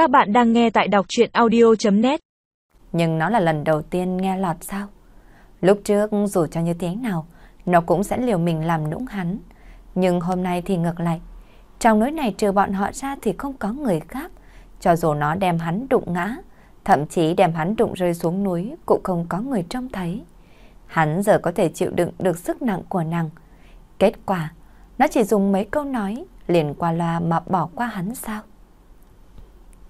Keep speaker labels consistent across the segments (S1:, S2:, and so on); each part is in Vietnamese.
S1: Các bạn đang nghe tại đọc chuyện audio.net
S2: Nhưng nó là lần đầu tiên nghe lọt sao? Lúc trước dù cho như thế nào, nó cũng sẽ liều mình làm nũng hắn. Nhưng hôm nay thì ngược lại. Trong núi này trừ bọn họ ra thì không có người khác. Cho dù nó đem hắn đụng ngã, thậm chí đem hắn đụng rơi xuống núi cũng không có người trông thấy. Hắn giờ có thể chịu đựng được sức nặng của nàng. Kết quả, nó chỉ dùng mấy câu nói liền qua loa mà bỏ qua hắn sao?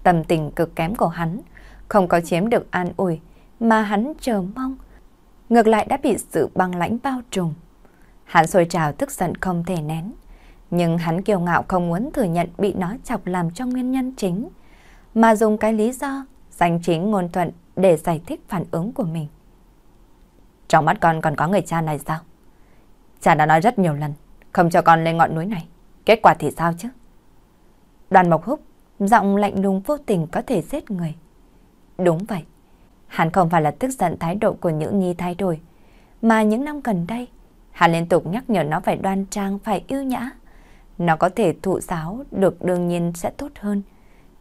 S2: Tâm tình cực kém của hắn không có chiếm được an ủi mà hắn chờ mong. Ngược lại đã bị sự băng lãnh bao trùm. Hắn sôi trào tức giận không thể nén. Nhưng hắn kiêu ngạo không muốn thừa nhận bị nó chọc làm cho nguyên nhân chính. Mà dùng cái lý do danh chính ngôn thuận để giải thích phản ứng của mình. Trong mắt con còn có người cha này sao? Cha đã nói rất nhiều lần, không cho con lên ngọn núi này. Kết quả thì sao chứ? Đoàn Mộc Húc, giọng lạnh lùng vô tình có thể giết người. Đúng vậy, hắn không phải là tức giận thái độ của Nhữ Nhi thay đổi, mà những năm gần đây, hắn liên tục nhắc nhở nó phải đoan trang, phải yêu nhã. Nó có thể thụ giáo được đương nhiên sẽ tốt hơn,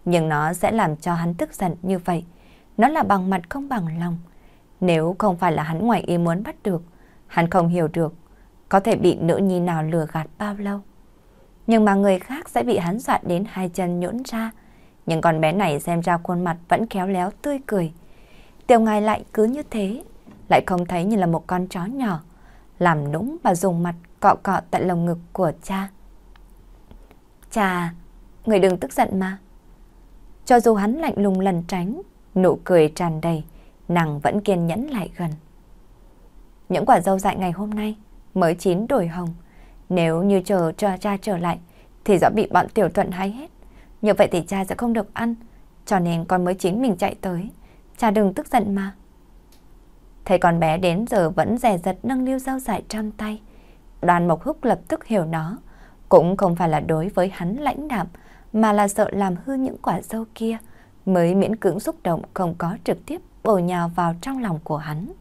S2: nhưng nó sẽ làm cho hắn tức giận như vậy. Nó là bằng mặt không bằng lòng. Nếu không phải là hắn ngoài ý muốn bắt được, hắn không hiểu được có thể bị nữ nhi nào lừa gạt bao lâu. Nhưng mà người khác sẽ bị hắn dọa đến hai chân nhũn ra. Nhưng con bé này xem ra khuôn mặt vẫn khéo léo tươi cười. Tiểu ngài lại cứ như thế, lại không thấy như là một con chó nhỏ, làm nũng và dùng mặt cọ cọ tại lồng ngực của cha. Cha, người đừng tức giận mà. Cho dù hắn lạnh lùng lần tránh, nụ cười tràn đầy, nàng vẫn kiên nhẫn lại gần. Những quả dâu dại ngày hôm nay mới chín đổi hồng. Nếu như chờ cho cha trở lại, thì rõ bị bọn tiểu thuận hay hết. Như vậy thì cha sẽ không được ăn, cho nên con mới chính mình chạy tới. Cha đừng tức giận mà. Thấy con bé đến giờ vẫn rè rật nâng niu rau dại trong tay. Đoàn Mộc Húc lập tức hiểu nó. Cũng không phải là đối với hắn lãnh đạm, mà là sợ làm hư những quả dâu kia, mới miễn cưỡng xúc động không có trực tiếp bổ nhào vào trong lòng của hắn.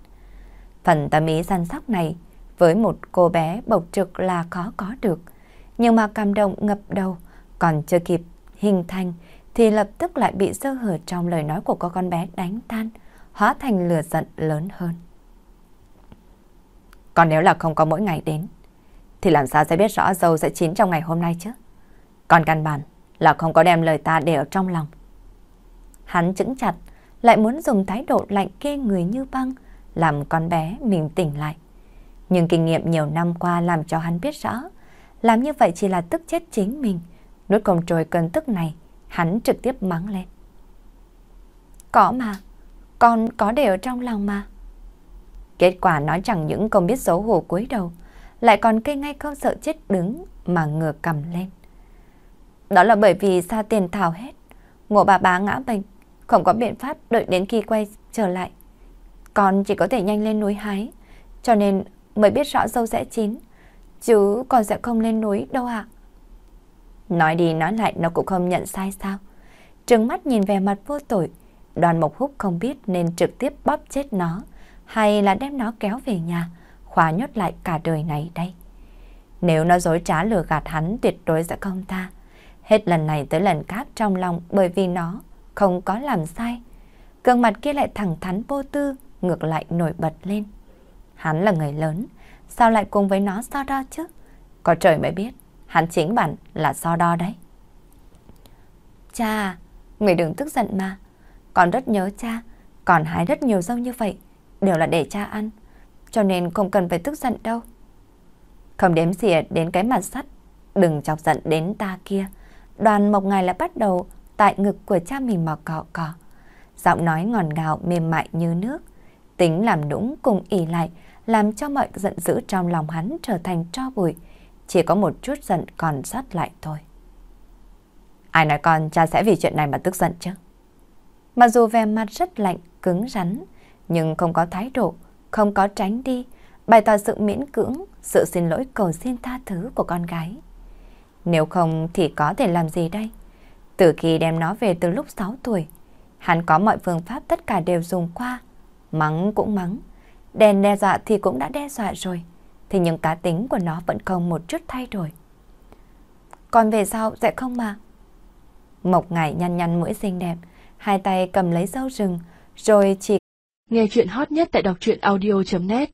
S2: Phần tâm ý săn sóc này với một cô bé bộc trực là khó có được. Nhưng mà cảm động ngập đầu, còn chưa kịp hình thành thì lập tức lại bị sơ hở trong lời nói của cô con bé đánh tan, hóa thành lửa giận lớn hơn. Còn nếu là không có mỗi ngày đến, thì làm sao sẽ biết rõ dâu sẽ chín trong ngày hôm nay chứ? Còn căn bản là không có đem lời ta để ở trong lòng. Hắn chững chặt, lại muốn dùng thái độ lạnh kê người như băng, làm con bé mình tỉnh lại. Nhưng kinh nghiệm nhiều năm qua làm cho hắn biết rõ, làm như vậy chỉ là tức chết chính mình. nút công trồi cơn tức này, hắn trực tiếp mắng lên. Có mà, con có để ở trong lòng mà. Kết quả nói chẳng những không biết xấu hổ cúi đầu, lại còn cây ngay không sợ chết đứng mà ngửa cầm lên. Đó là bởi vì xa tiền thảo hết, ngộ bà bá ngã bệnh, không có biện pháp đợi đến khi quay trở lại. Con chỉ có thể nhanh lên núi hái, cho nên mới biết rõ dâu sẽ chín, chứ còn sẽ không lên núi đâu ạ. Nói đi nói lại nó cũng không nhận sai sao. Trừng mắt nhìn về mặt vô tội, đoàn mộc húc không biết nên trực tiếp bóp chết nó, hay là đem nó kéo về nhà, khóa nhốt lại cả đời này đây. Nếu nó dối trá lừa gạt hắn tuyệt đối sẽ không tha. Hết lần này tới lần khác trong lòng bởi vì nó không có làm sai. Gương mặt kia lại thẳng thắn vô tư, ngược lại nổi bật lên. Hắn là người lớn, sao lại cùng với nó so đo chứ? Có trời mới biết, hắn chính bản là so đo đấy. Cha, người đừng tức giận mà. Con rất nhớ cha, còn hái rất nhiều rau như vậy, đều là để cha ăn. Cho nên không cần phải tức giận đâu. Không đếm xỉa đến cái mặt sắt, đừng chọc giận đến ta kia. Đoàn mộc ngài lại bắt đầu tại ngực của cha mình mà cọ cọ. Giọng nói ngọt ngào mềm mại như nước. Tính làm đúng cùng ỉ lại, làm cho mọi giận dữ trong lòng hắn trở thành tro bụi. Chỉ có một chút giận còn sót lại thôi. Ai nói con cha sẽ vì chuyện này mà tức giận chứ? Mặc dù vẻ mặt rất lạnh, cứng rắn, nhưng không có thái độ, không có tránh đi, bày tỏ sự miễn cưỡng, sự xin lỗi cầu xin tha thứ của con gái. Nếu không thì có thể làm gì đây? Từ khi đem nó về từ lúc 6 tuổi, hắn có mọi phương pháp tất cả đều dùng qua. Mắng cũng mắng, đèn đe dọa thì cũng đã đe dọa rồi. Thì những cá tính của nó vẫn không một chút thay đổi. Còn về sau sẽ không mà. Mộc ngải nhăn nhăn mũi xinh đẹp, hai tay cầm lấy dâu rừng, rồi chỉ...
S1: Nghe chuyện hot nhất tại đọc truyện audio.net